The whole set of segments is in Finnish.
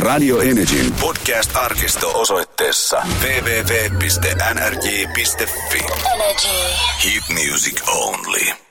Radio Energyn podcast-arkisto osoitteessa www.nrj.fi. Energy. Hit music only.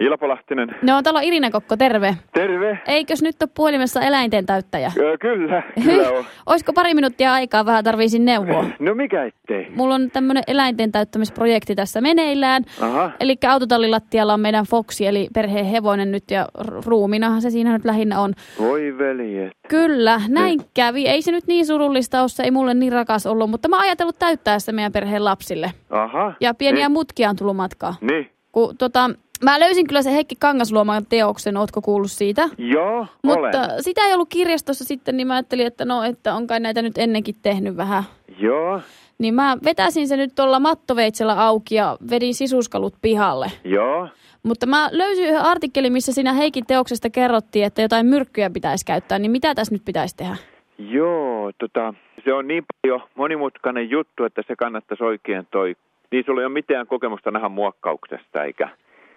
Ilpo Lahtinen. No, täällä on Irina Kokko, terve. Terve. Eikös nyt ole puhelimessa eläinten täyttäjä? Öö, kyllä, kyllä on. Olisiko pari minuuttia aikaa, vähän tarviisin neuvoa. No mikä ettei? Mulla on tämmönen eläinten täyttämisprojekti tässä meneillään. Aha. Eli autotallilattialla on meidän Foxi, eli perheen hevonen nyt, ja ruuminahan se siinä nyt lähinnä on. Voi veljet. Kyllä, näin kävi. Ei se nyt niin surullista ole, se ei mulle niin rakas ollut, mutta mä oon ajatellut täyttää se meidän perheen lapsille. Aha. Ja pieniä niin. mutkia on tullut matkaa. Niin. Kun, tota, mä löysin kyllä se Heikki Kangasluoman teoksen, ootko kuullut siitä? Joo, Mutta olen. sitä ei ollut kirjastossa sitten, niin mä ajattelin, että no, että on kai näitä nyt ennenkin tehnyt vähän. Joo, Niin mä vetäsin se nyt tuolla mattoveitsellä auki ja vedin sisuskalut pihalle. joo. Mutta mä löysin yhden artikkelin, missä siinä Heikin teoksesta kerrottiin, että jotain myrkkyjä pitäisi käyttää. Niin mitä tässä nyt pitäisi tehdä? Joo, tota, se on niin paljon monimutkainen juttu, että se kannattaisi oikein toi. Niin sulla ei ole mitään kokemusta nähdä muokkauksesta, eikä?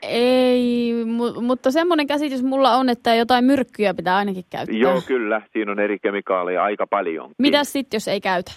Ei, mu- mutta semmoinen käsitys mulla on, että jotain myrkkyjä pitää ainakin käyttää. Joo, kyllä. Siinä on eri kemikaaleja aika paljon. Mitäs sitten, jos ei käytä?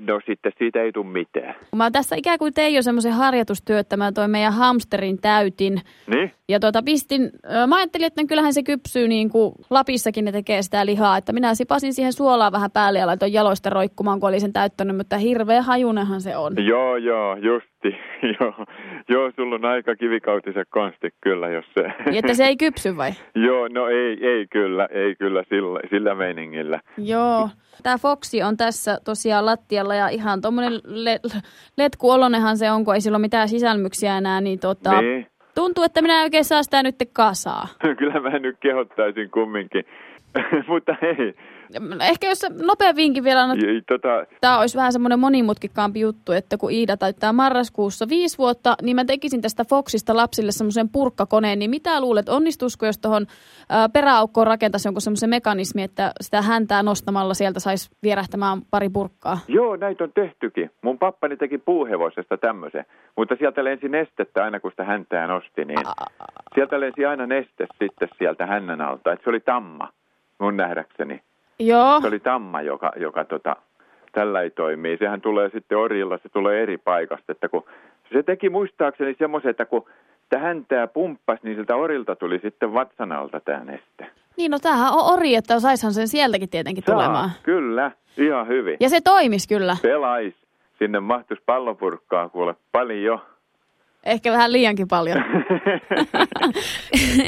No sitten siitä ei tule mitään. Mä tässä ikään kuin tein jo semmoisen harjoitustyö, että mä toin meidän hamsterin täytin. Niin? Ja tuota, pistin, mä ajattelin, että kyllähän se kypsyy niin kuin Lapissakin ne tekee sitä lihaa. Että minä sipasin siihen suolaa vähän päälle ja laitoin jaloista roikkumaan, kun oli sen täyttänyt, mutta hirveä hajunehan se on. Joo, joo, justi. joo, joo, sulla on aika kivikautiset konstit kyllä, jos se... Niin, että se ei kypsy vai? joo, no ei, ei kyllä, ei kyllä sillä, sillä meiningillä. Joo. Tämä Foxi on tässä tosiaan lattialla ja ihan tuommoinen le- letkuolonehan se on, kun ei sillä ole mitään sisälmyksiä enää, niin tota, Niin. tuntuu, että minä en oikein saa sitä nyt kasaa. kyllä mä nyt kehottaisin kumminkin. Mutta hei, Ehkä jos nopea vinkki vielä annat ei, tota, Tämä olisi vähän semmoinen monimutkikkaampi juttu, että kun Iida täyttää marraskuussa viisi vuotta, niin mä tekisin tästä Foxista lapsille semmoisen purkkakoneen. Niin mitä luulet, onnistuisiko, jos tuohon peräaukkoon rakentaisi jonkun semmoisen mekanismi, että sitä häntää nostamalla sieltä saisi vierähtämään pari purkkaa? joo, näitä on tehtykin. Mun pappani teki puuhevosesta tämmöisen, mutta sieltä lensi nestettä aina kun sitä häntää nosti, niin sieltä lensi aina neste sitten sieltä hännän alta. Et se oli tamma, mun nähdäkseni. Joo, Se oli tamma, joka, joka tota, tällä ei toimii. Sehän tulee sitten orilla, se tulee eri paikasta. Että kun, se teki muistaakseni semmoisen, että kun tähän tämä pumppasi, niin siltä orilta tuli sitten vatsan alta tämä neste. niin no tämähän on ori, että saishan sen sieltäkin tietenkin tulemaan. kyllä, ihan hyvin. Ja se toimisi kyllä. Pelais. Sinne mahtuisi pallopurkkaa kuule paljon. Ehkä vähän liiankin paljon.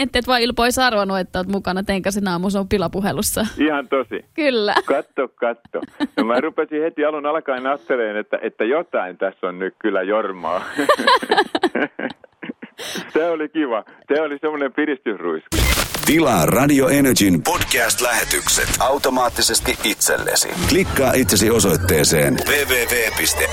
että et vaan Ilpo olisi arvannut, että olet mukana Tenkasen aamussa pilapuhelussa. Ihan tosi. Kyllä. Katto, katto. No mä rupesin heti alun alkaen ajatteleen, että, että jotain tässä on nyt kyllä jormaa. Se oli kiva. Se oli semmoinen piristysruisku. Tilaa Radio Energyn podcast-lähetykset automaattisesti itsellesi. Klikkaa itsesi osoitteeseen www.nrj.fi.